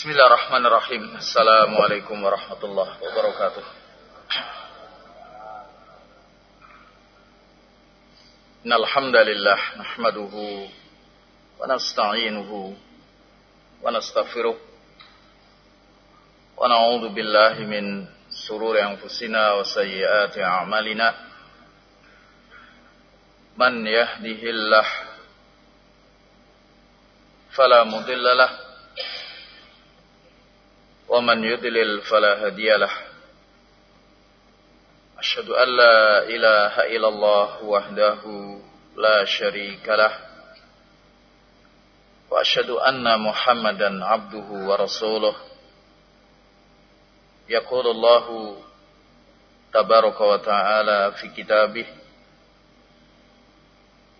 Bismillahirrahmanirrahim. Assalamualaikum warahmatullahi wabarakatuh. Innal hamdalillah nahmaduhu wa nasta'inuhu wa nastaghfiruh wa na'udzu billahi min sururi anfusina wa sayyiati a'malina. Man yahdihillah fala mudilla lahu ومن يضلل فلا هادي له. أشهد أن لا إله إلا الله وحده لا شريك له. وأشهد أن محمدا عبده ورسوله. يقول الله تبارك وتعالى في كتابه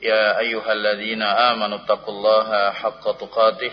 يا أيها الذين آمنوا اتقوا الله حق تقاته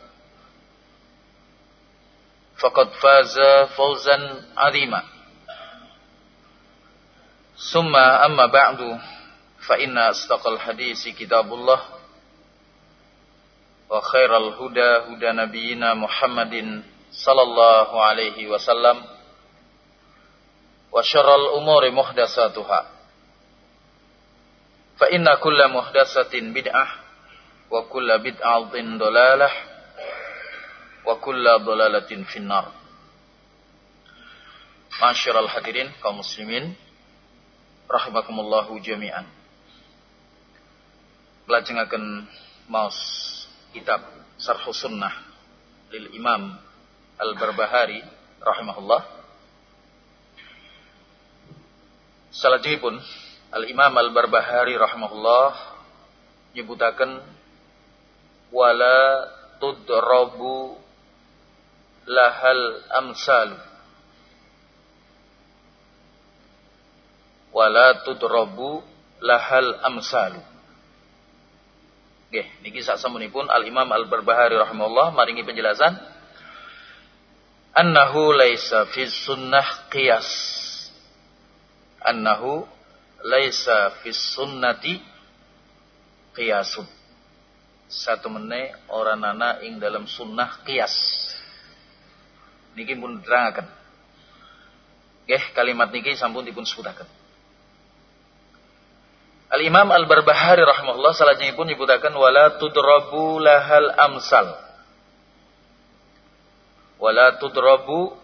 فقد فاز فوزا عظيما. ثم أما بعد فإن أصدق الحديث كتاب الله وخير الهدى هدى نبينا محمد صلى الله عليه وسلم وشر الأمور محدثاتها. فإن كل محدثة بدعة وكل بدعة ضلالة wa kulla dolalatin finnar. Masyiral hadirin kaum muslimin rahimakumullahu jami'an. Belajengaken maus kitab Sarh Sunnah lil Imam Al-Barbahari rahimahullah. Salajipun Al-Imam Al-Barbahari rahimahullah nyebutaken wala tudrabu lahal amsal. Wala tudrabu lahal amsal. Nggih, niki sasampunipun Al Imam Al Barbahari rahimahullah maringi penjelasan. Annahu laisa fi sunnah qiyas. Annahu laisa fi sunnati qiyasun. Satu meneh orang nana ing dalam sunnah qiyas niki pun terangaken. Nggih, kalimat niki sampun dipun sebutaken. Al-Imam Al-Barbahari rahimahullah salajengipun nyebutaken wala tudrabu lahal amsal. Wala tudrabu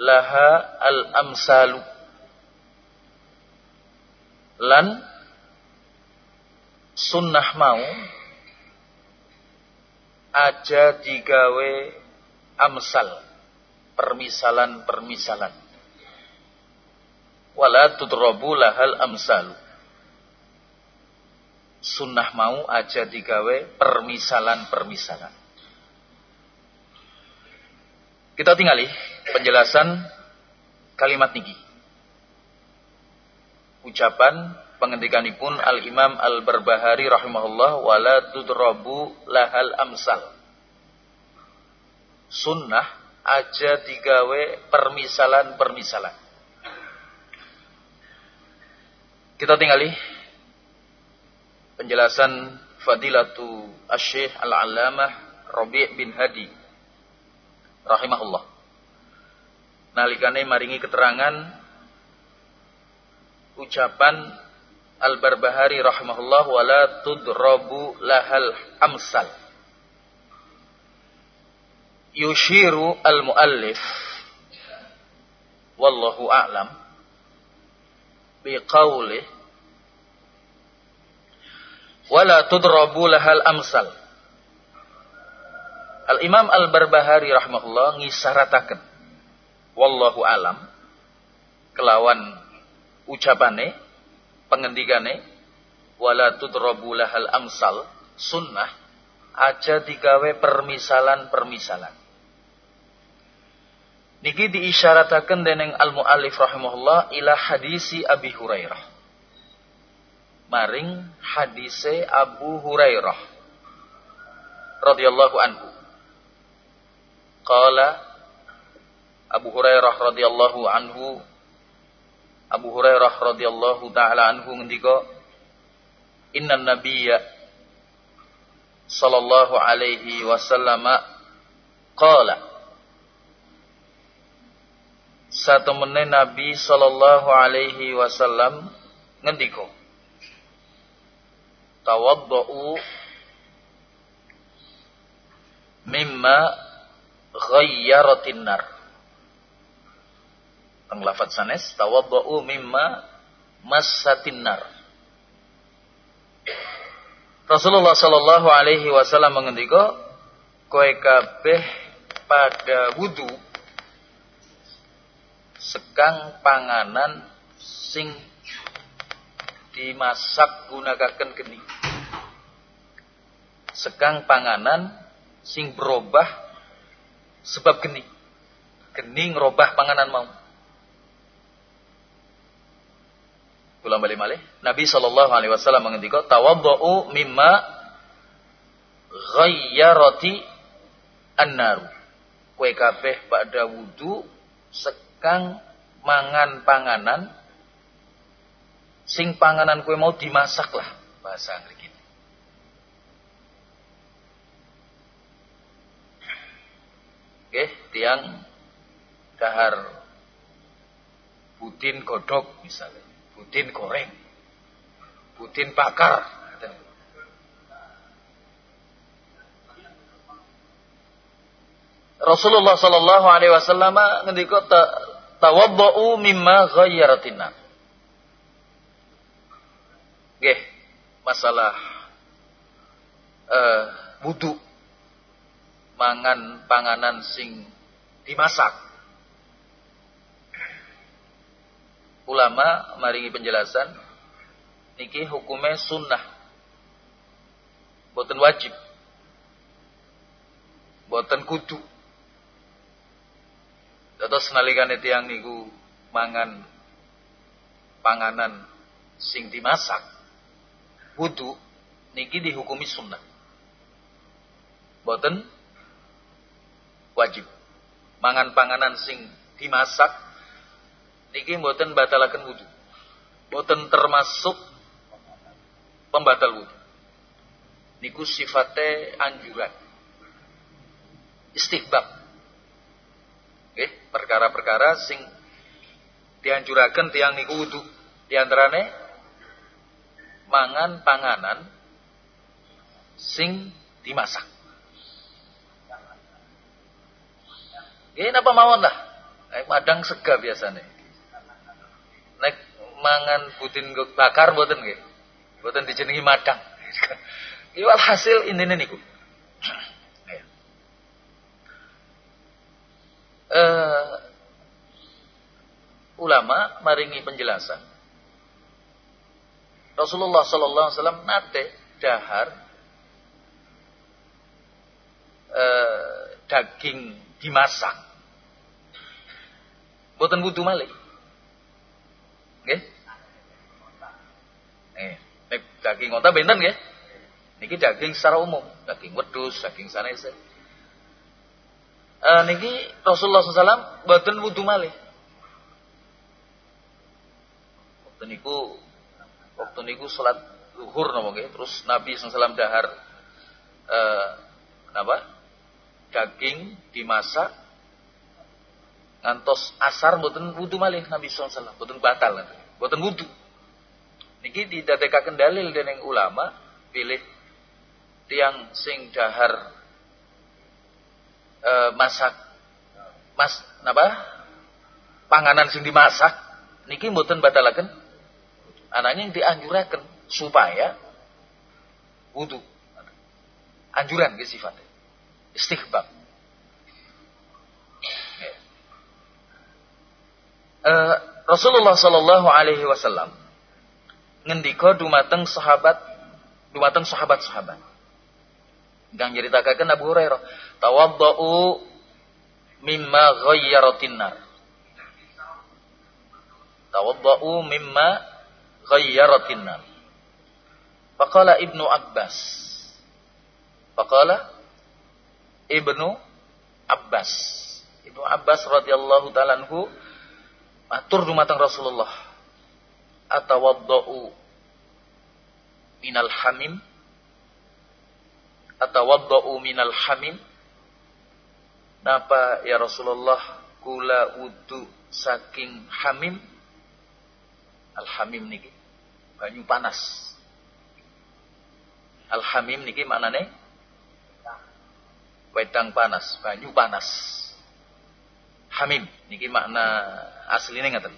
laha al-amsalu. Lan sunnah mau aja digawe amsal permisalan-permisalan. Wala tudrabu lahal amsal. Sunnah mau aja digawe permisalan-permisalan. Kita tinggali penjelasan kalimat niki. Ucapan pengendikanipun Al-Imam Al-Barbahari rahimahullah wala tudrabu lahal amsal. Sunnah aja digawe permisalan-permisalan. Kita tinggali penjelasan Fadilatu Asy-Syaikh Al-Allamah Rabi' bin Hadi rahimahullah. Nalikane maringi keterangan ucapan Al-Barbahari rahimahullah wala tudrabu lahal amsal yushiru al-muallif. Wallahu a'lam. Biqaulih wala tudrabu lahal amsal. Al Imam Al Barbahari rahimahullah ngisarataken. Wallahu alam. Kelawan ucapane pengendikane wala tudrabu lahal amsal sunnah aja digawe permisalan-permisalan niki diisyarataken dening al muallif rahimahullah ila hadisi Abi Hurairah. Maring hadise Abu Hurairah radhiyallahu anhu. Qala Abu Hurairah radhiyallahu anhu Abu Hurairah radhiyallahu taala anhu ngendika Inna nabiyya sallallahu alaihi wasallam qala Satu menit Nabi sallallahu alaihi wasallam ngendika Tawaddu mimma ghayyaratin nar. Teng lafaz sanes tawaddau mimma massatin nar. Rasulullah sallallahu alaihi wasallam mengendika kowe kabeh pada wudu sekang panganan sing dimasak gunakaken geni sekang panganan sing berubah sebab geni geni ngerubah panganan mau Ulang balik malih. Nabi sallallahu alaihi wasallam mengendika tawaddu mimma ghayyarati annaru. Kue kabeh pada wudu sekang mangan panganan sing panganan kue mau dimasak lah bahasa Inggris gitu. Oke, tiang dahar budin godok misalnya budin goreng, budin bakar. Rasulullah sallallahu alaihi wasallam ngendika tawaddu mimma ghayyaratina. Nggih, masalah uh, wudu. Mangan panganan sing dimasak. ulama maringi penjelasan. Niki hukumnya sunnah. Boten wajib. Boten kudu terus nalikane tiang niku mangan panganan sing dimasak wudu niki dihukumi sunnah boten wajib mangan panganan sing dimasak niki mboten batalaken wudu. Mboten termasuk pembatal wudu. Niku sifatnya anjuran. Istihbab. Oke, perkara-perkara sing dianjuraken tiang niku wudu. Di antarane mangan panganan sing dimasak. Ini apa mawon lah? Eh, madang sega biasanya nek mangan budin bakar mboten nggih. Mboten dijenengi madang. Iwal hasil intine niku. Uh, ulama maringi penjelasan. Rasulullah sallallahu alaihi wasallam nate dahar uh, daging dimasak. Boten butuh malih. Nggih. Eh, nek daging onta benten nggih. Niki daging secara umum, daging wedhus, daging sanese. Eh niki Rasulullah SAW boten wudu malih. Waktu niku waktu niku salat zuhur napa nggih, terus Nabi SAW dahar eh apa? Daging dimasak ngantos asar mboten wudu malih Nabi wasallam, mboten batal, mboten wudu. Niki didadekaken dalil dening ulama pilih tiang sing dahar e, masak. Mas napa? Panganan sing dimasak. Niki mboten batalaken. Ananging dianjuraken supaya wudu. Anjuran ke sifat istighfar uh, Rasulullah Shallallahu Alaihi Wasallam ngendika dumateng sahabat dumateng sahabat-sahabat. Gang nyeritakan Abu Hurairah, tawaddau mimma ghayyaratin nar. Tawaddau mimma ghayyaratin nar. Faqala Ibnu Abbas. Faqala Ibnu Abbas. Ibnu Abbas radhiyallahu taala anhu matur dumateng Rasulullah atawaddau minal hamim atawaddau minal hamim. Napa ya Rasulullah kula wudu saking hamim? Al hamim niki. Banyu panas. Al hamim niki maknane? Wedang panas banyu panas. Hamim niki makna asline ngaten.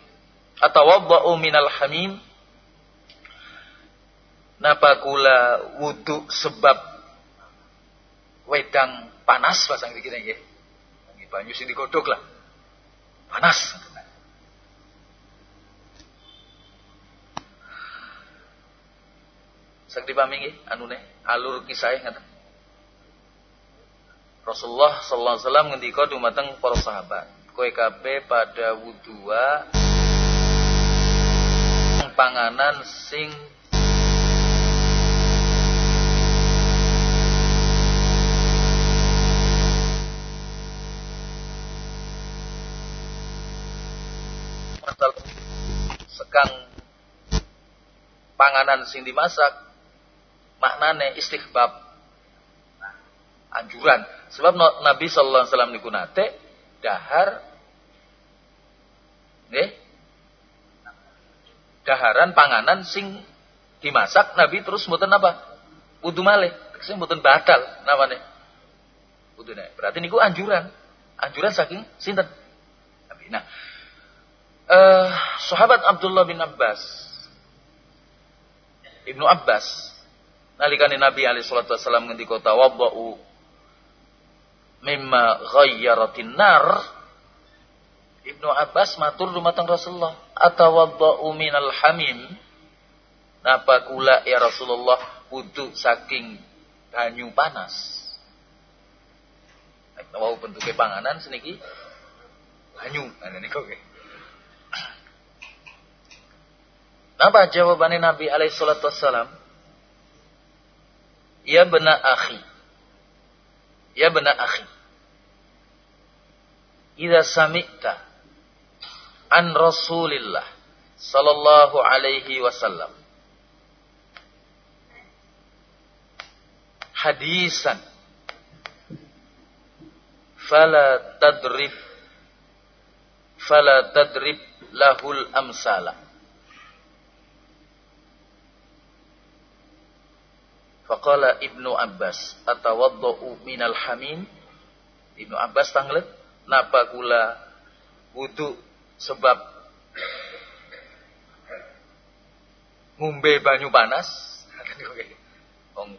Atawaddau minal hamim. Napa kula wudu sebab wedang panas pasang dikira nggih. Nggih banyu sing digodhog lah. Panas. Sak dipahami nggih anune alur kisah ngaten Rasulullah sallallahu alaihi wasallam ngendika dumateng para sahabat kowe kabeh pada wudua panganan sing sekang panganan sing dimasak maknane istighbab anjuran. Sebab Nabi sallallahu alaihi wasallam niku nate dahar nggih daharan panganan sing dimasak Nabi terus mboten apa? Wudu malih sing mboten batal namanya wudune berarti niku anjuran. Anjuran saking sinten? Nah uh, sahabat Abdullah bin Abbas. Ibnu Abbas. Nalikane Nabi alaihi salatu wasallam ngendika tawaddau mimma ghayyaratin nar. Ibnu Abbas matur dumateng Rasulullah. Atawaddau minal hamim. Napa kula ya Rasulullah wudu saking banyu panas? Mau bentuknya panganan seniki. Banyu. Ana niku nggih Napa jawabannya Nabi alaihi salatu wassalam? Ya bena akhi. Ya bena akhi. Idza sami'ta an Rasulillah sallallahu alaihi wasallam. Hadisan. Fala tadrib. Fala tadrib lahul amsala Faqala Ibnu Abbas atawaddau minal hamim? Ibnu Abbas tanglet napa kula wudu sebab ngumbe banyu panas? Wong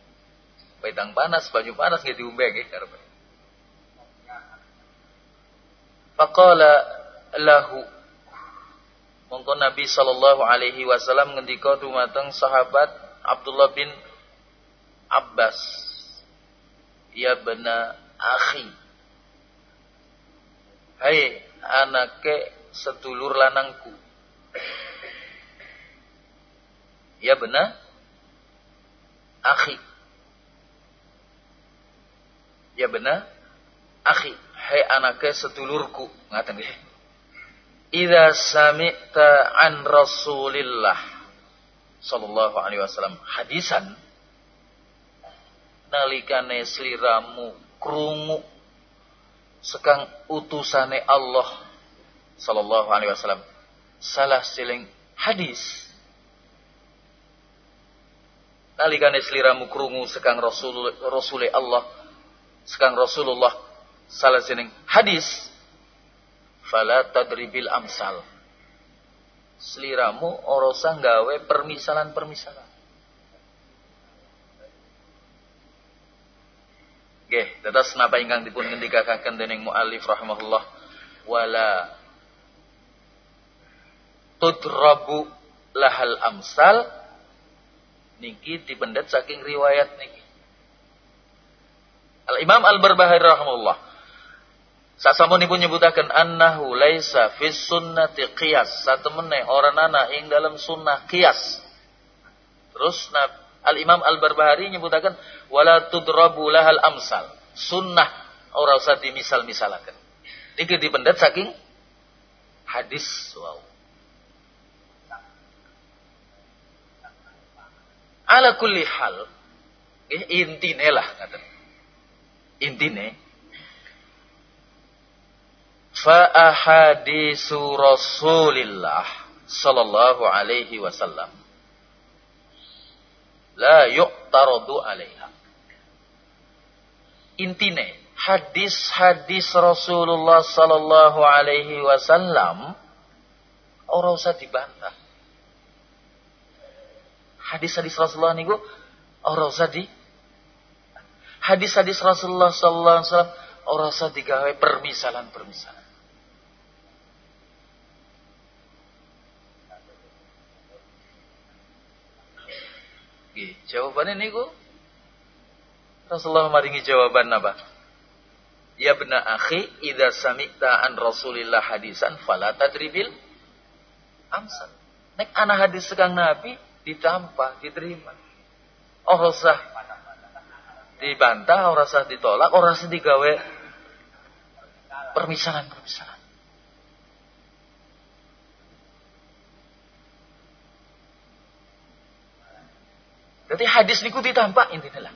wedang panas banyu panas nggih diumbe nggih karepe faqala lahu mongko Nabi sallallahu alaihi wasallam ngendika dumateng sahabat Abdullah bin Abbas ya bena akhi Hai anake sedulur lanangku. Ya benar? Akhi. Ya benar? Akhi. Hai anake sedulurku. Ngaten nggih. Idza sami'ta an Rasulillah sallallahu alaihi wasallam hadisan nalikane sliramu krungu sekang utusane Allah sallallahu alaihi wasallam salah siling hadis nalikane sliramu krungu sekang Rasul Rasule Allah sekang Rasulullah salah siling hadis fala tadribil amsal. Seliramu orosa gawe permisalan-permisalan. Nggih, tetes napa ingkang dipun ngendikaken dening muallif rahimahullah wala tudrabu lahal amsal niki dipendet saking riwayat niki. Al Imam Al Barbahari rahimahullah Sasamunipun nyebutaken annahu laisa fis sunnati qiyas. Satemene orang nana ing dalam sunnah qiyas. Terus Al Imam Al Barbahari nyebutaken wala tudrabu lahal amsal. Sunnah ora usah dimisal-misalaken. Niki dipendet saking hadis wow. Ala kulli hal intine lah ngaten. Intine fa ahadisu Rasulillah sallallahu alaihi wasallam la yuqtaradu alaiha. Intine hadis-hadis Rasulullah sallallahu alaihi wasallam ora usah dibantah. Hadis-hadis Rasulullah niku ora usah di Hadis-hadis Rasulullah sallallahu alaihi wasallam ora usah digawe permisalan-permisalan. Nggih, jawabane niku Rasulullah maringi jawaban apa? Ya bena akhi, idza sami'ta an Rasulillah hadisan fala tadribil amsal. Nek ana hadis sekang Nabi ditampa, diterima. Oh usah dibantah, ora usah ditolak, ora usah digawe permisalan-permisalan. Jadi hadis niku ditampak intinya lah.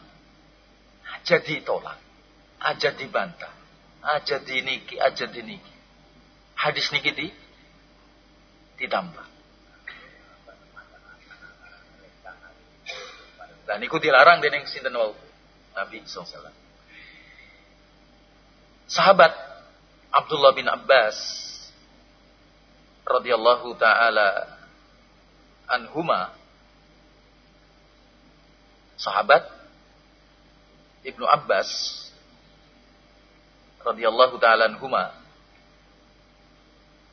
Aja ditolak, aja dibantah, aja diniki, aja diniki. Hadis niki di ditambah. Dan niku dilarang dening sinten wau Nabi SAW. Sahabat Abdullah bin Abbas radhiyallahu taala anhuma sahabat Ibnu Abbas radhiyallahu taala anhuma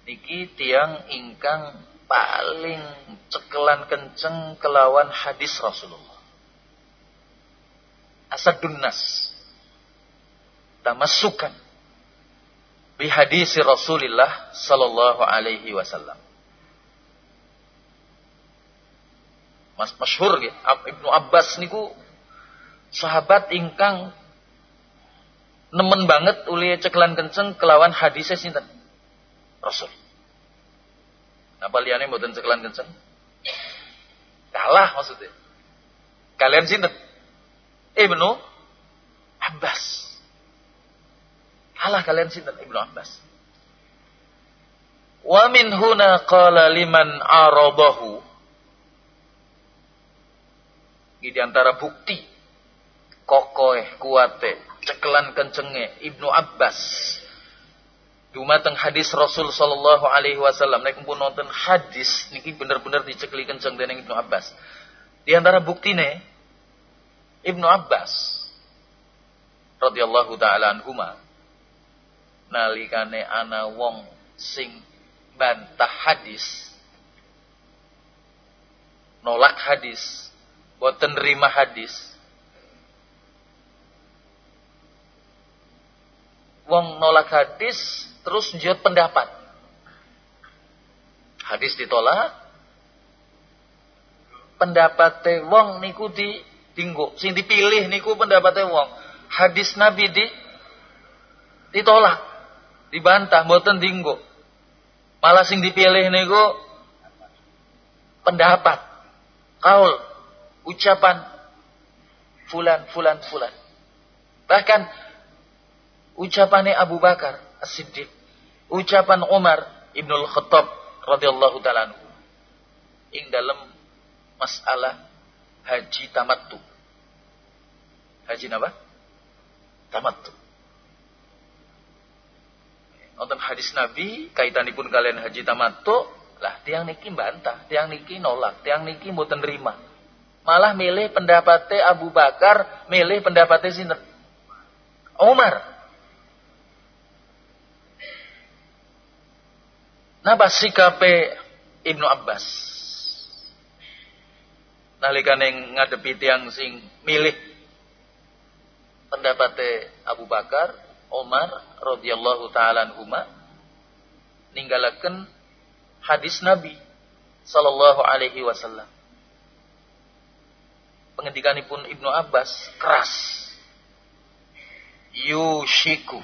niki tiang ingkang paling cekelan kenceng kelawan hadis Rasulullah. Asadun nas. Tamasukan bi hadis Rasulullah sallallahu alaihi wasallam. Mas masyhur nggih Ibnu Abbas niku sahabat ingkang nemen banget uli ceklan kenceng kelawan hadisnya sinten Rasul. Napa liyane mboten ceklan kenceng? Kalah maksudnya. Kalian sinten? Ibnu Abbas. Kalah kalian sinten Ibnu Abbas. Wa min huna qala liman arabahu di antara bukti kokoh kuate cekelan kencenge Ibnu Abbas. Dumateng hadis Rasul sallallahu alaihi wasallam. Nek pun nonton hadis niki bener-bener dicekli kenceng dening Ibnu Abbas. Di antara buktine Ibnu Abbas radhiyallahu taala anhuma nalikane ana wong sing bantah hadis nolak hadis boten nerima hadis. Wong nolak hadis terus njot pendapat. Hadis ditolak. Pendapatnya wong niku di tinggu. Sing dipilih niku pendapatnya wong. Hadis Nabi di ditolak, dibantah, boten dinggo. Malah sing dipilih niku pendapat, kaul, ucapan fulan fulan fulan. Bahkan ucapannya Abu Bakar As-Siddiq, ucapan Umar Ibnul Khattab radhiyallahu taala ing dalam masalah haji tamattu. Haji apa? Tamattu. Nonton hadis Nabi kaitanipun kalian haji tamattu lah tiang niki bantah, tiang niki nolak, tiang niki mboten nerima. Malah milih pendapatnya Abu Bakar, milih pendapatnya sinten? Umar. Napa sikape Ibnu Abbas? Nalikane ngadepi tiang sing milih pendapatnya Abu Bakar, Umar radhiyallahu taala anhuma ninggalaken hadis Nabi sallallahu alaihi wasallam. Pengendikanipun Ibnu Abbas keras. Yushiku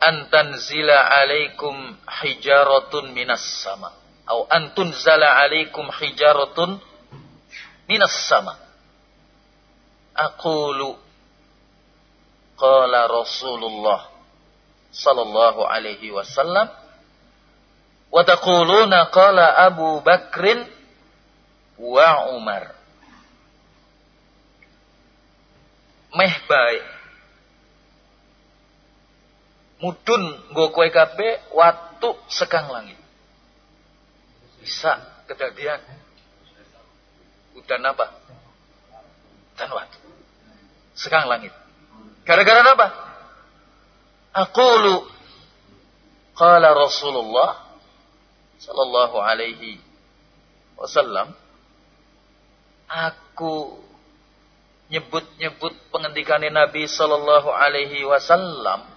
antanzila alaikum hijaratun minas sama. Atau antunzala alaikum hijaratun minas sama. Aqulu qala Rasulullah sallallahu alaihi wasallam wa taquluna qala Abu Bakrin wa Umar. Meh baik. Mudun nggo kowe kabeh watu sekang langit. Bisa kejadian udan apa? Dan watu sekang langit. Gara-gara apa? Aqulu. Qala Rasulullah sallallahu alaihi wasallam aku nyebut-nyebut pengendikannya Nabi sallallahu alaihi wasallam.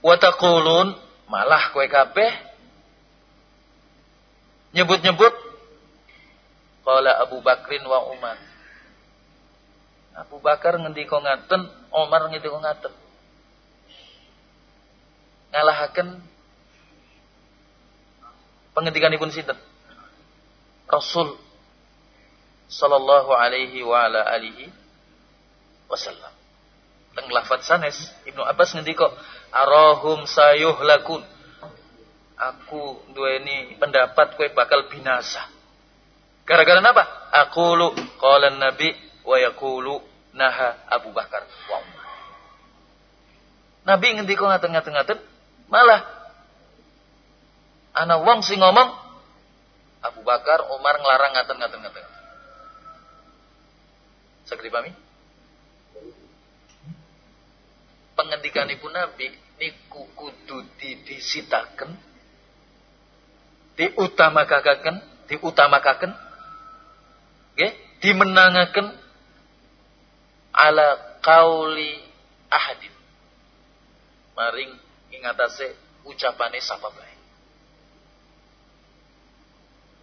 Wa taqulun malah kowe kabeh nyebut-nyebut. Qala Abu Bakrin wa Umar. Abu Bakar ngendika ngaten Umar ngendika ngaten. Ngalahaken pengendikanipun sinten? Rasul sallallahu alaihi wa ala alihi wasallam. Teng lafaz sanes Ibnu Abbas ngendika arahum sayuhlakun. Aku duweni pendapat kue bakal binasa. Gara-gara apa? Aku lu qala Nabi wa yaqulu naha Abu Bakar Umar. Nabi ngendika ngaten-ngaten malah Ana wong sing ngomong Abu Bakar, Umar ngelarang ngaten-ngaten ngaten. Pahami? Pengendikanipun Nabi niku kudu didisitaken diutamakaken, diutamakaken nggih, dimenangaken ala kauli ahadin. Maring ingatase ucapane sapa bae.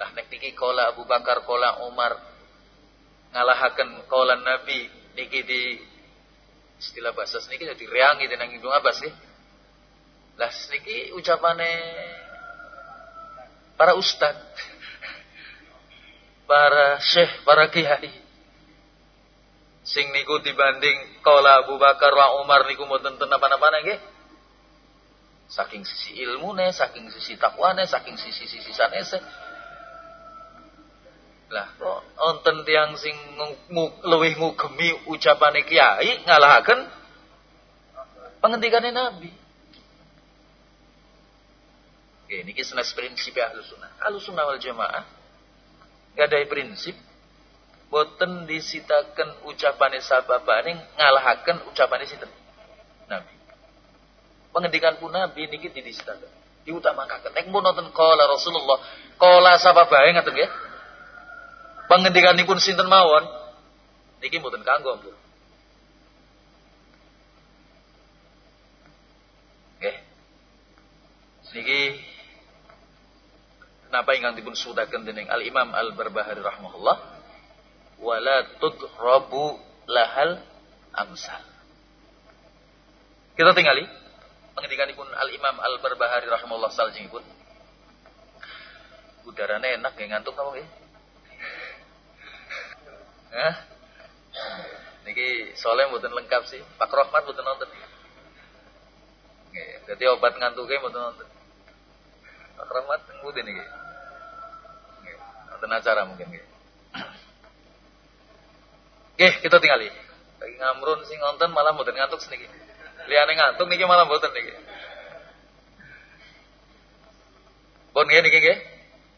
Nah nek niki kola Abu Bakar kola Umar ngalahaken kola Nabi niki di istilah bahasa niki jadi reangi tenang Ibnu Abbas sih. Lah niki ucapane para ustad, para syekh, para kiai. Sing niku dibanding kola Abu Bakar wa Umar niku mboten ten apa-apa nggih. Saking sisi ilmune, saking sisi takwane, saking sisi-sisi sanese, lah kok wonten tiang sing luwih ngugemi ucapane kiai ngalahaken pengendikane Nabi. Oke, niki senes prinsip Ahlus Sunnah. Ahlus Sunnah wal Jamaah ada prinsip boten disitaken ucapane sababane ngalahaken ucapane sinten? Nabi. Pengendikan pun Nabi niki didisitaken. Diutamakaken. Nek mun nonton qala Rasulullah, qala sababae ngaten nggih. Pengendikanipun sinten mawon niki mboten kanggo, Bu. Nggih. Niki napa ingkang dipun sudaken dening Al Imam Al Barbahari rahimahullah wala tudrabu lahal amsal. Kita tinggali pengendikanipun Al Imam Al Barbahari rahimahullah saljengipun. Udarane enak nggih ngantuk napa nggih? Nah, Niki soalnya mboten lengkap sih. Pak Rohmat mboten nonton. Jadi obat ngantuknya mboten nonton. Pak Rohmat ngendi niki? Nonton acara mungkin nggih. Oke, kita tingali. Lagi ngamrun sih nonton malam mboten ngantuk sedikit. Lihat nih ngantuk niki malam mboten niki. Bon nggih niki nggih.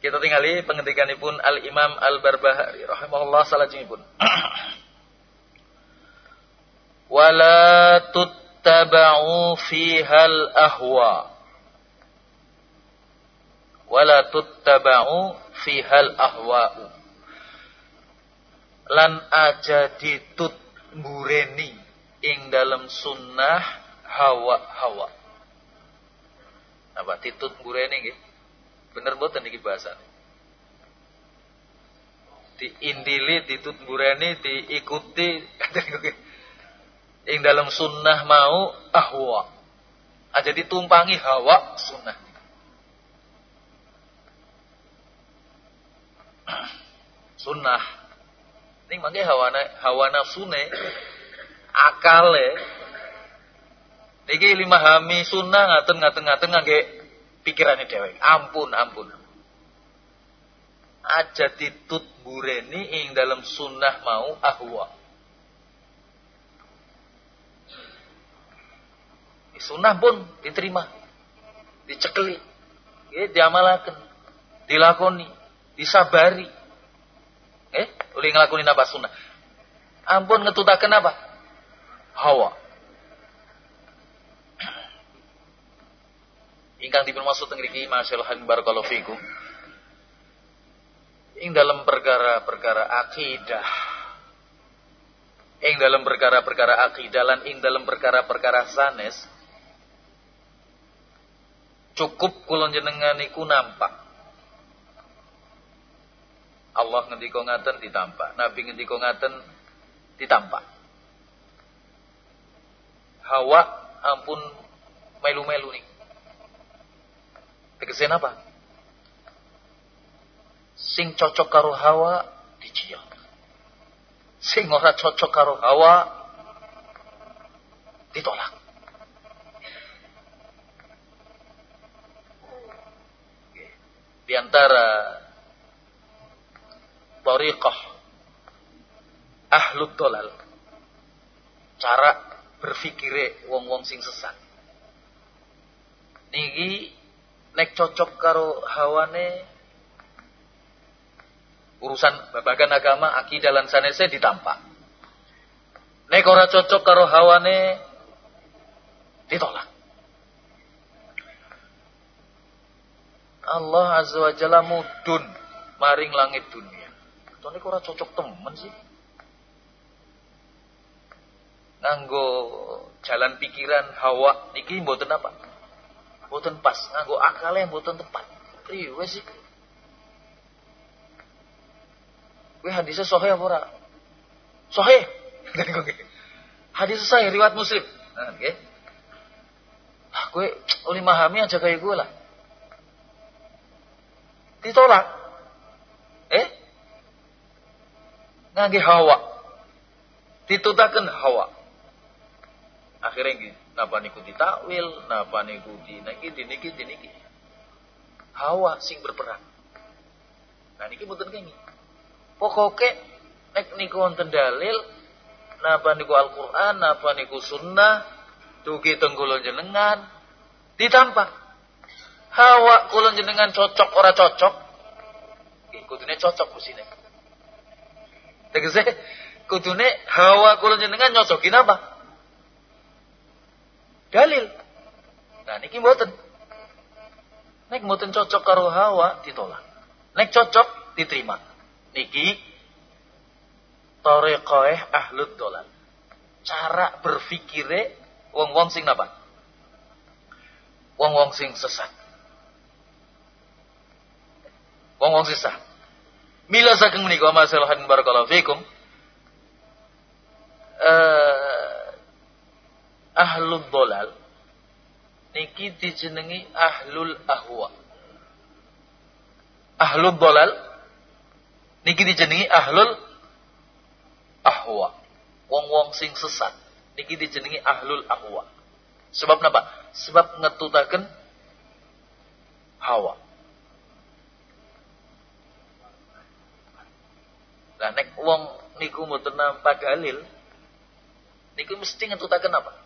Kita tingali pengendikanipun Al Imam Al Barbahari rahimahullah salajengipun. Wala tuttaba'u fihal ahwa. Wala tuttaba'u fihal ahwa'u. Lan aja ditut mureni ing dalam sunnah hawa-hawa. Apa titut mureni nggih? Bener mboten iki bahasane. Diindili, ditutbureni, diikuti ing dalam sunnah mau ahwa. Aja ditumpangi hawa sunnah. sunnah. Ini mangke hawa hawa nafsune akale niki lima hami sunnah ngaten ngaten ngaten ngangge pikirannya dewek. Ampun, ampun. Aja ditut bureni ing dalam sunnah mau ahwa. Sunnah pun diterima, dicekeli, ya, diamalakan, dilakoni, disabari. Eh, uli ngelakoni apa sunnah? Ampun ngetutakan apa? Hawa. Ingkang dipun maksud ngriki masyaallah barakallahu fikum ing dalam perkara-perkara akidah ing dalam perkara-perkara akidah lan ing dalam perkara-perkara sanes cukup kula jenengan iku nampak Allah ngendika ngaten ditampak, Nabi ngendika ngaten ditampak. Hawa ampun melu-melu nih. Tegese apa? Sing cocok karo hawa dicium. Sing ora cocok karo hawa ditolak. Di antara tariqah ahlu dolal cara berfikire wong-wong sing sesat niki nek cocok karo hawane urusan babagan agama akidah lan sanese ditampak. Nek ora cocok karo hawane ditolak. Allah azza wa jalla mudun maring langit dunia. Tone ora cocok temen sih. Nganggo jalan pikiran hawa niki mboten apa Mboten pas, nganggo akale mboten tepat. Priwe sih? Kowe hadisnya sahih apa ora? Sahih. Hadis sahih riwayat Muslim. Nah, nggih. Ah, kowe oleh memahami aja kayak gue lah. Ditolak. Eh? Ngangge hawa. Ditutaken hawa. Akhirnya gitu napa niku ditakwil, napa niku diniki diniki diniki. Hawa sing berperan. Nah niki mboten kene. Pokoke nek niku wonten dalil napa niku Al-Qur'an, napa niku sunnah, dugi tenggulun jenengan ditampak. Hawa kulon jenengan cocok ora cocok. Kudune cocok kusine. Tegese kudune hawa kulon jenengan nyocokin apa? Dalil. Nah niki mboten. Nek mboten cocok karo hawa ditolak. Nek cocok diterima. Niki tariqah ahlut dolal. Cara berfikire wong-wong sing napa? Wong-wong sing sesat. Wong-wong sesat. Mila saking menika masalahan barakallahu fikum. Uh, ahlul dolal. Niki dijenengi ahlul ahwa. Ahlul dolal. Niki dijenengi ahlul ahwa. Wong-wong sing sesat. Niki dijenengi ahlul ahwa. Sebab napa? Sebab ngetutaken hawa. Lah nek wong niku mboten nampa dalil niku mesti ngetutaken apa?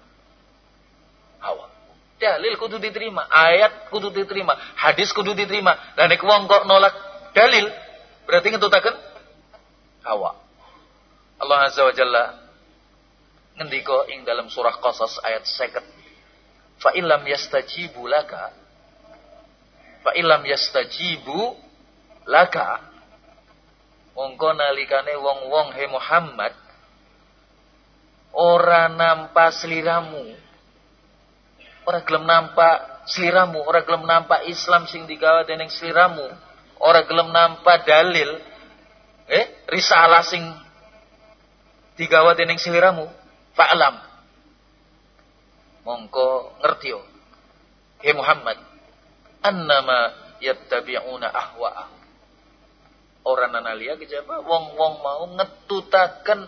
Hawa. Dalil kudu diterima, ayat kudu diterima, hadis kudu diterima. Dan nek wong kok nolak dalil, berarti ngetutaken hawa. Allah Azza wa Jalla ngendika ing dalam surah Qasas ayat 50. Fa illam yastajibu laka fa illam yastajibu laka mongko nalikane wong-wong he Muhammad ora nampa sliramu ora gelem nampa sliramu ora gelem nampa Islam sing digawa dening sliramu ora gelem nampa dalil eh risalah sing digawa dening sliramu fa'lam. Mongko ngerti he Muhammad annama yattabi'una ahwa'ah orang analia kejaba wong-wong mau ngetutaken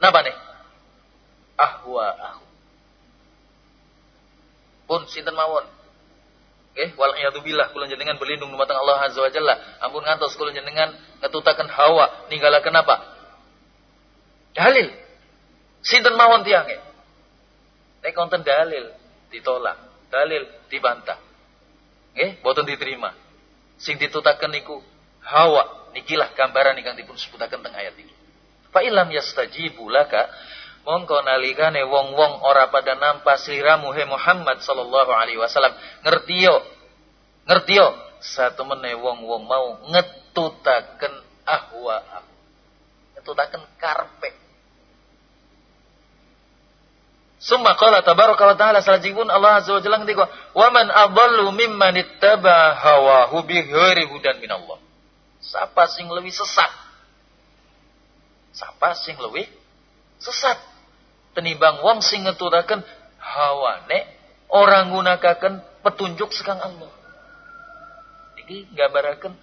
napa nih? Ahwa'ah pun sinten mawon Oke, wal billah kula jenengan berlindung dumateng Allah Azza wa Jalla. Ampun ngantos kula jenengan ngetutaken hawa ninggalaken apa? Dalil. Sinten mawon tiange? Nek konten dalil ditolak, dalil dibantah. Nggih, boten diterima. Sing ditutaken niku hawa. Nikilah gambaran ingkang dipun sebutaken teng ayat iki. Fa ilam yastajibu laka mongko nalikane wong-wong ora pada nampa sliramu he Muhammad sallallahu alaihi wasallam ngertiyo ngertiyo satemene wong-wong mau ngetutaken ahwa ngetutaken karpe Summa qala tabaraka wa ta'ala salajipun Allah azza wa jalla ngendika wa man adallu mimman ittaba hawahu bi ghairi hudan minallah. Sapa sing lebih sesat? Sapa sing lebih sesat? Tenimbang wong sing ngeturaken hawane orang gunakaken petunjuk sekang Allah. Iki gambaraken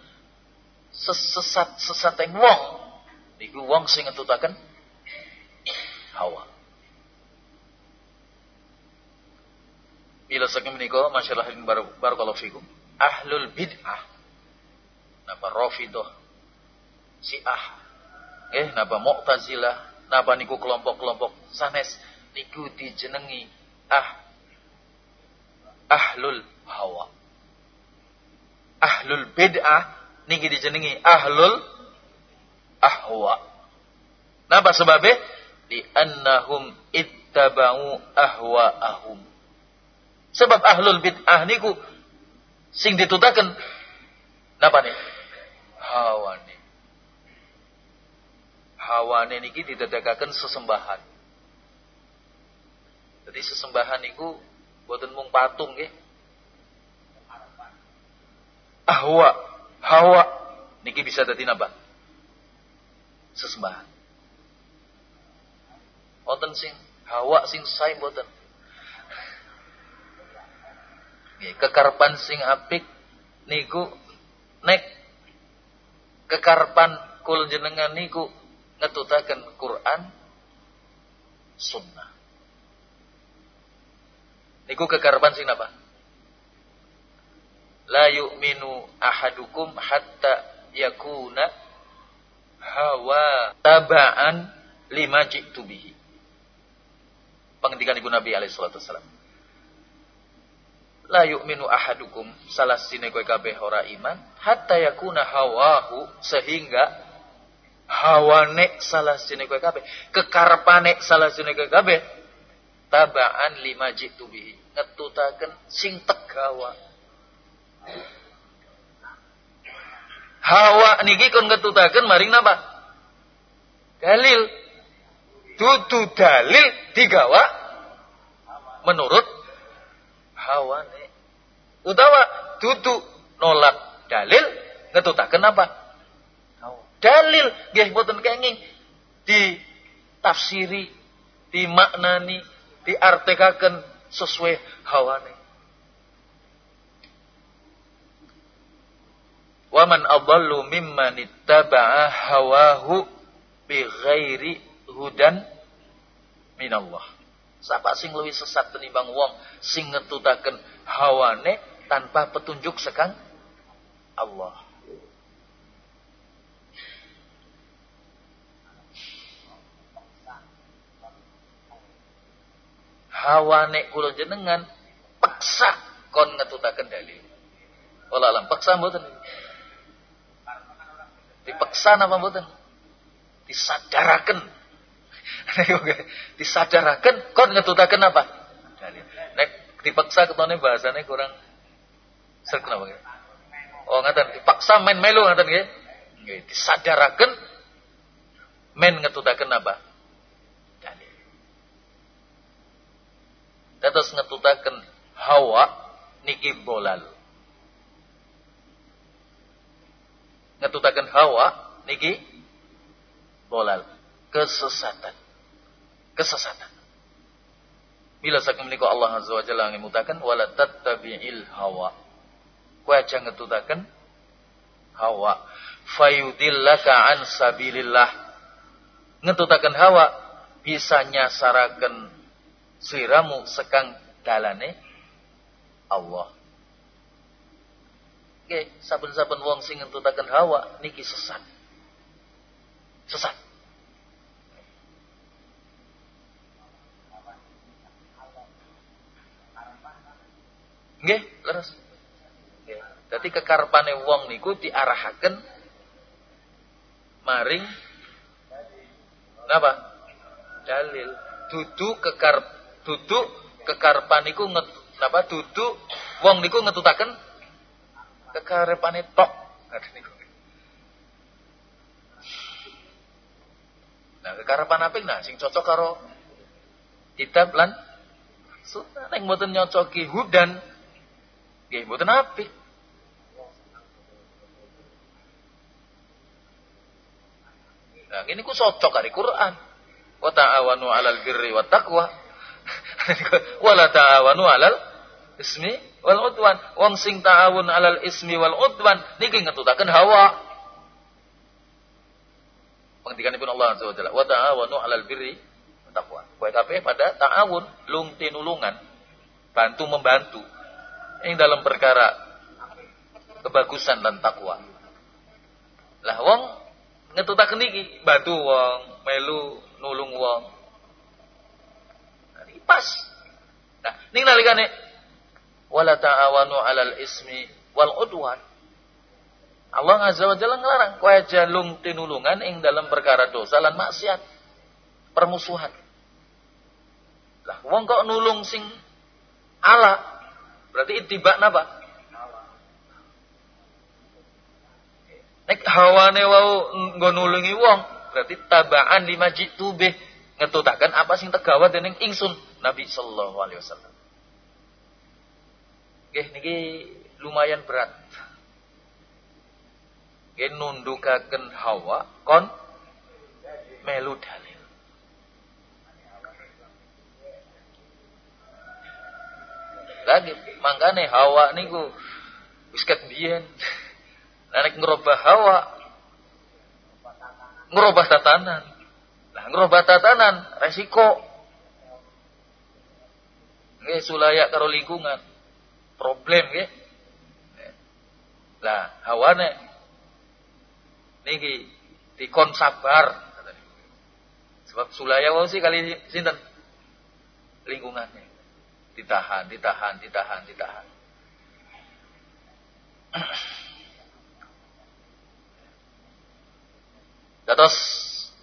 sesat-sesat yang wong. Iku wong sing ngetutaken hawa. Bila saking menika masyarakat baru barakallahu fikum. Ahlul bid'ah. Napa Rafidah. Syiah. Eh napa Mu'tazilah Napa niku kelompok-kelompok sanes niku dijenengi ah ahlul hawa. Ahlul bid'ah niki dijenengi ahlul ahwa. Napa sebabnya? Di annahum ittaba'u ahwa'ahum. Sebab ahlul bid'ah niku sing ditutaken napa nih? Hawa nih hawane niki didadakaken sesembahan. Jadi sesembahan niku boten mung patung nggih. Ahwa, hawa niki bisa dadi napa? Sesembahan. Wonten sing hawa sing sae boten. Nggih, kekarpan sing apik niku nek kekarpan kul jenengan niku ngetutaken Quran sunnah. Niku kekarepan sing napa? La yu'minu ahadukum hatta yakuna hawa taba'an lima jitu bihi. Penghentikan Ibu Nabi alaihi salatu wasallam. La yu'minu ahadukum salah sine kabeh ora iman hatta yakuna hawahu sehingga hawane salah sini kowe kabeh, kekarepane salah sini kowe kabeh tabaan lima jitu bihi ngetutaken sing tegawa. Hawa niki kon ngetutaken maring napa? Dalil. Dudu dalil digawa menurut hawane. Utawa dudu nolak dalil ngetutaken apa? Dalil nggih mboten kenging ditafsiri, dimaknani, diartikaken sesuai hawane. Waman adallu mimman ittaba'a hawahu bighairi hudan minallah. Sapa sing luwih sesat tenimbang wong sing ngetutaken hawane tanpa petunjuk sekang Allah. Hawane kula jenengan dipaksa kon ngetutaken dalil. Wala alam paksa mboten. Dipaksa napa mboten? Disadaraken. Disadaraken kon ngetutaken apa? Dalil. Nek dipaksa ketone bahasane kurang serk napa Oh ngaten dipaksa main melu ngaten nggih. Nggih disadaraken men ngetutaken apa? Dados ngetutaken hawa niki bolal. Ngetutaken hawa niki bolal, kesesatan. Kesesatan. Bila saking menika Allah Azza wa Jalla ngemutaken wala tattabi'il hawa. Kowe aja ngetutaken hawa. Fayudillaka an sabilillah. Ngetutaken hawa bisa nyasaraken sliramu sekang dalane Allah. Oke, saben-saben wong sing ngentutaken hawa niki sesat. Sesat. Nggih, leres. Nggih. Dadi kekarepane wong niku diarahaken maring napa? Dalil. Dudu kekar dudu kekarepan niku nget, napa dudu wong niku ngetutaken kekarepane tok. Nah, kekarepan apik nah sing cocok karo kitab lan sunah nek mboten nyocoki hudan nggih mboten apik. Nah, ini ku cocok karo Quran. Wa ta'awanu 'alal birri wat taqwa. Wala ta'awanu 'alal ismi wal udwan. Wong sing ta'awun 'alal ismi wal udwan niki ngetutaken hawa. Pengendikanipun Allah Azza wa Jalla, "Wa ta'awanu 'alal birri taqwa." Kowe kabeh pada ta'awun, lung tinulungan, bantu membantu ing dalam perkara kebagusan dan takwa. Lah wong ngetutaken iki bantu wong, melu nulung wong. Pas. Nah, ning nalikane wala ta'awanu 'alal ismi wal udwan. Allah Azza wa Jalla ngelarang kowe aja lung tinulungan ing dalam perkara dosa lan maksiat. Permusuhan. Lah wong kok nulung sing ala berarti itibak napa? Nek hawane wau nggo nulungi wong berarti tabaan di majid tubeh ngetutakan apa sing tegawa dening ingsun Nabi sallallahu alaihi wasallam. Nggih niki lumayan berat. Nggih nundukaken hawa kon melu dalil. Lagi mangkane hawa niku wis ket biyen. Nek ngerubah hawa ngerubah tatanan. Nah, ngerubah tatanan resiko. Nggih sulayak karo lingkungan. Problem nggih. Lah, hawane niki dikon sabar sebab sulaya wau sih kali sinten lingkungannya ditahan ditahan ditahan ditahan Dados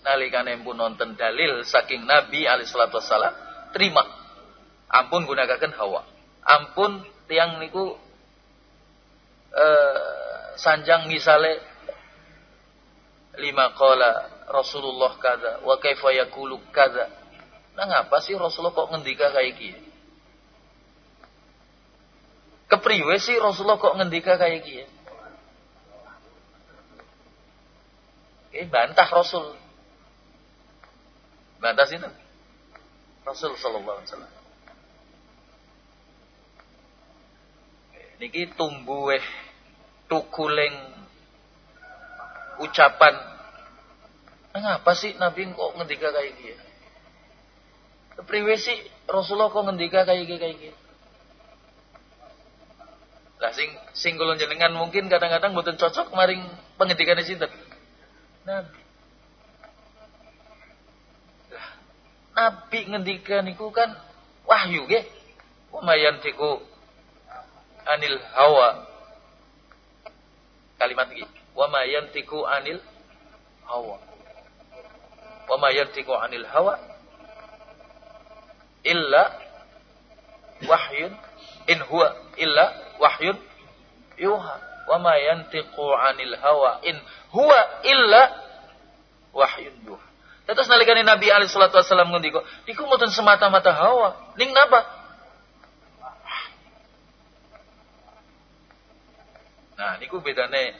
nalikane pun nonton dalil saking Nabi alaihi salatu wassalam terima. Ampun gunakan hawa. Ampun tiang niku eh, sanjang misale lima qala Rasulullah kada wa kaifa yaqulu kada. Nah ngapa sih Rasulullah kok ngendika kayak gini? Kepriwe sih Rasulullah kok ngendika kayak gini? Eh, bantah Rasul. Bantah sini. Rasul sallallahu alaihi wasallam. Niki tumbuh tukuling ucapan. Mengapa sih Nabi kok ngendika kayak gini? Kepriwe sih Rasulullah kok ngendika kayak gini kayak gini? Lah sing sing jenengan mungkin kadang-kadang mboten cocok maring pengendikane sinten? Nabi. Nabi ngendikan niku kan wahyu nggih. Wa mayantiku anil hawa. Kalimat ini. Wa ma yantiku anil hawa. Wa ma yantiku anil hawa illa wahyun in huwa illa wahyun yuha wa ma anil hawa in huwa illa wahyun yuha Terus nalikane Nabi alaihi salatu wasallam ngendika, niku semata-mata hawa. Ning napa? Nah, niku bedane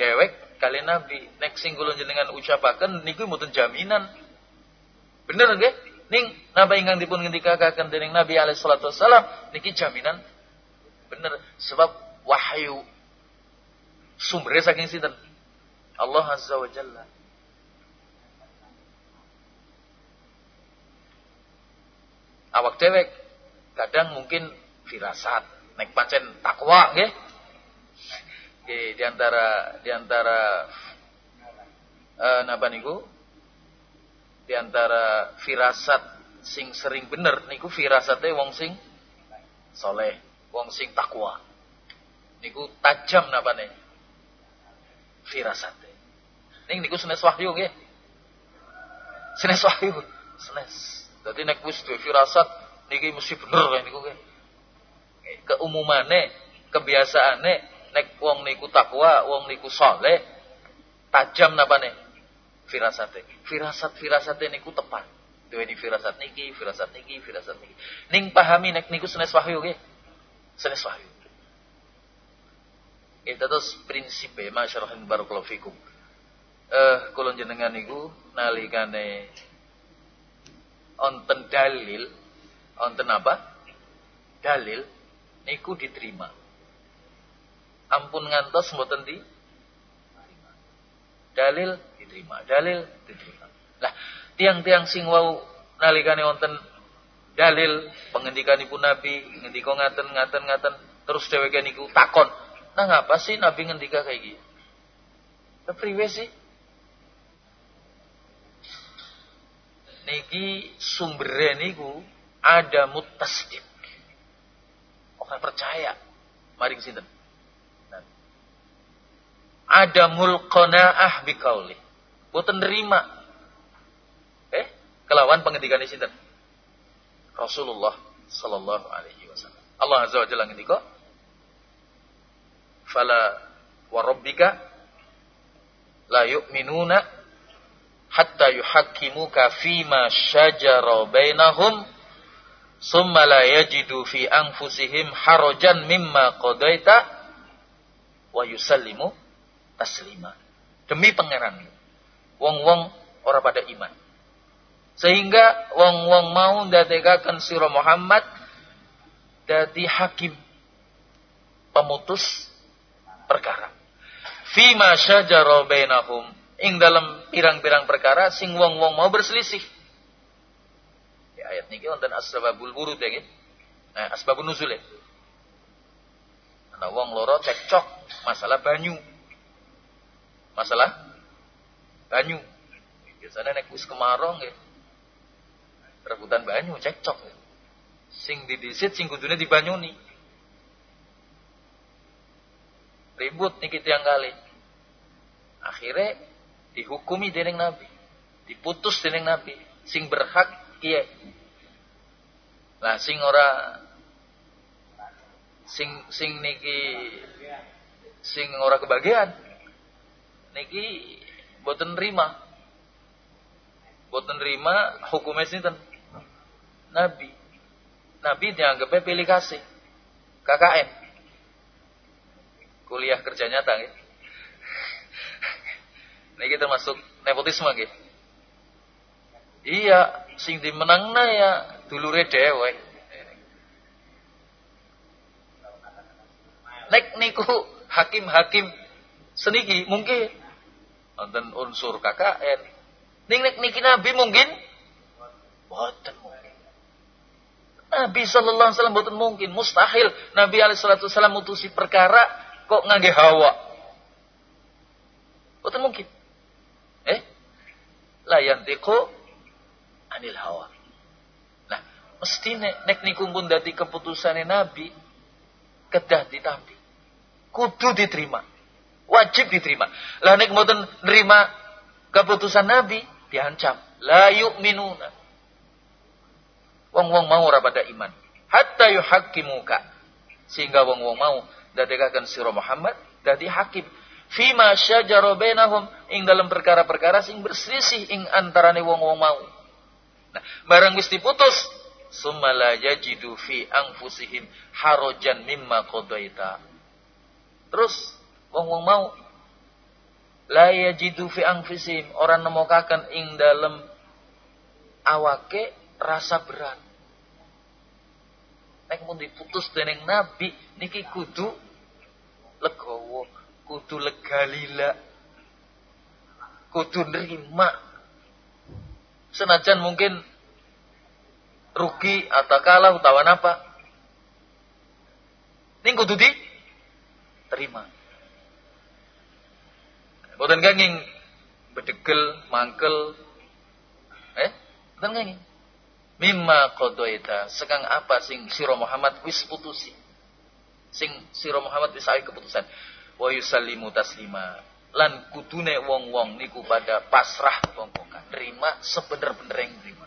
dewek kali Nabi. Nek sing kula jenengan ucapaken niku mboten jaminan. Bener nggih? Ning napa ingkang dipun ngendikaken dening Nabi alaihi salatu wasallam niki jaminan bener sebab wahyu sumbernya saking sinten? Allah azza wa jalla. awak dewek kadang mungkin firasat nek pancen takwa nggih nggih di antara di antara uh, napa niku? Di antara firasat sing sering bener niku firasate wong sing soleh wong sing takwa. Niku tajam napa nih firasate. Ning niku senes wahyu nggih. Senes wahyu. Senes. Jadi nek wis duwe firasat niki mesti bener niku ke. Keumumane, kebiasaane nek wong niku takwa, wong niku saleh, tajam napane? Firasate. Firasat-firasate niku tepat. Duweni firasat niki, firasat niki, firasat niki. Ning pahami nek niku senes wahyu nggih. Senes wahyu. Itu terus prinsip ya, masyarakat barakallahu fikum. Eh, kula jenengan niku nalikane onten dalil, onten apa? Dalil niku diterima. Ampun ngantos mboten di Dalil diterima, dalil diterima. Lah, tiang-tiang sing wau nalikane wonten dalil pengendikanipun Nabi, ngendika ngaten ngaten ngaten terus dheweke niku takon, "Nah ngapa sih Nabi ngendika kayak gitu?" Kepriwe sih? niki sumbernya niku ada mutasdik. Orang percaya. Mari ke sini. Ada mulqanaah biqauli. Boten nerima. Eh, kelawan pengendikan sinten? Rasulullah sallallahu alaihi wasallam. Allah azza wa jalla ngendika, "Fala wa rabbika la yu'minuna hatta yuhakkimuka fima syajara bainahum summa la yajidu fi anfusihim harajan mimma qadaita wa yusallimu taslima demi pangeran wong-wong ora pada iman sehingga wong-wong mau ndadekaken sira Muhammad dadi hakim pemutus perkara fima syajara bainahum ing dalam pirang-pirang perkara sing wong-wong mau berselisih. Ya, ayat niki wonten asbabul wurud ya nggih. Nah, asbabun nuzul ya. Ana wong loro cekcok masalah banyu. Masalah banyu. Biasanya nek wis kemarau nggih. Rebutan banyu cekcok. Sing didisit sing kudune dibanyuni. Ribut niki tiang kali. Akhirnya dihukumi dening Nabi, diputus dening Nabi, sing berhak iya. Lah sing ora sing sing niki sing ora kebagian niki boten nerima. Boten nerima hukumnya sinten? Nabi. Nabi dianggapnya pilih kasih. KKN. Kuliah kerja nyata ya. Niki termasuk nepotisme nggih. Iya, sing dimenangna ya dulure dhewek. Nek niku hakim-hakim seniki mungkin wonten unsur KKN. Ning nek niki nabi mungkin boten mungkin. Nabi sallallahu alaihi wasallam boten mungkin, mustahil Nabi alaihi salatu wasallam mutusi perkara kok ngangge hawa. Boten mungkin la yantiqu anil hawa. Nah, mesti nek, nek niku pun dadi keputusane Nabi, kedah ditampi. Kudu diterima. Wajib diterima. Lah nek mboten nerima keputusan Nabi diancam. La yu'minuna. Wong-wong mau ora pada iman. Hatta yuhaqqimuka. Sehingga wong-wong mau dadekaken sira Muhammad dadi hakim fima syajara bainahum ing dalam perkara-perkara sing berselisih ing antarane wong-wong mau. Nah, barang wis diputus, summa la yajidu fi anfusihim harajan mimma qadaita. Terus wong-wong mau. La yajidu fi anfusihim. Orang nemokaken ing dalam awake rasa berat. Nek mun diputus dening nabi niki kudu legowo kudu legalila kudu nerima. Senajan mungkin rugi atau kalah utawa apa ning kudu di terima boten ganging. Bedegel mangkel. Eh? Boten ganging. Mimma qadaita. Sekang apa sing sira Muhammad wis putusi? Sing sira Muhammad wis keputusan. Wa yusallimu taslima. Lan kudune wong-wong niku pada pasrah pongkongan terima sebener-bener yang terima.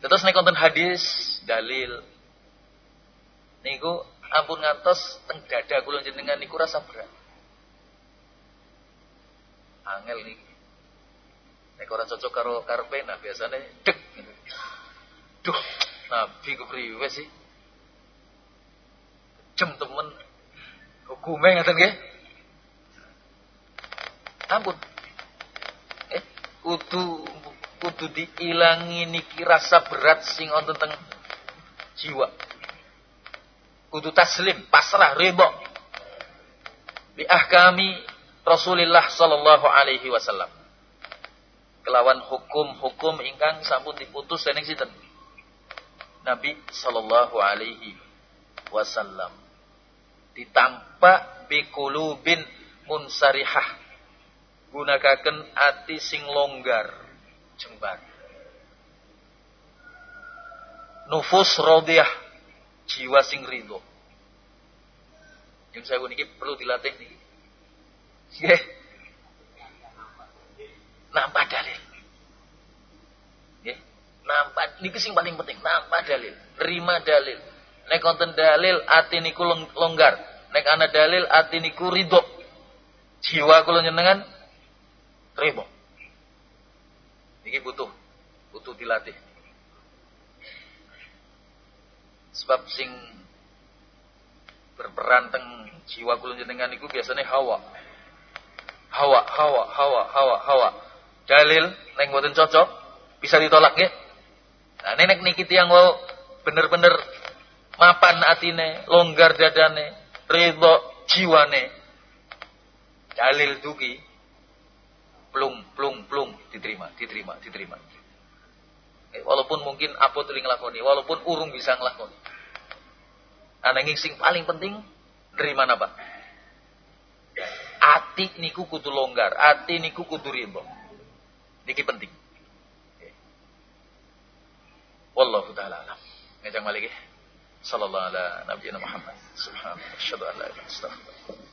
Terus nek konten hadis dalil niku ampun ngantos teng dada kula jenengan niku rasa berat. Angel niki. Nek ora cocok karo karpe nah biasanya dek duh nabi kepriwe sih. Jem temen. Hukume ngaten nggih? Ampun. Eh kudu kudu diilangi niki rasa berat sing wonten teng jiwa kudu taslim pasrah ridho. Bi ahkami Rasulullah sallallahu alaihi wasallam. Kelawan hukum-hukum ingkang sampun diputus dening sinten? Nabi sallallahu alaihi wasallam. Ditampa bikulubin munsarihah. Gunakaken ati sing longgar jembar. Nufus rodiyah jiwa sing ridho yang saya niki perlu dilatih niki nggih nampak dalil nggih nampak niki sing paling penting nampak dalil terima dalil Nek konten dalil ati niku longgar. Nek ana dalil ati niku ridho. Jiwa kula nyenengan ridho. Niki butuh butuh dilatih. Sebab sing berperan teng jiwa kula nyenengan niku biasanya hawa. Hawa, hawa, hawa, hawa, hawa. Dalil nek mboten cocok bisa ditolak nggih. Nah, nek niki tiyang wau bener-bener mapan atine, longgar dadane, ridho jiwane. Dalil dugi plung plung plung diterima, diterima, diterima. Eh, walaupun mungkin apa tuh ngelakoni, walaupun urung bisa ngelakoni. Ananging sing paling penting nerima apa? Ati niku kudu longgar, ati niku kudu ridho. Niki penting. Wallahu taala alam. Ngejang malih sallallahu ala nabiyina Muhammad subhanahu wa ta'ala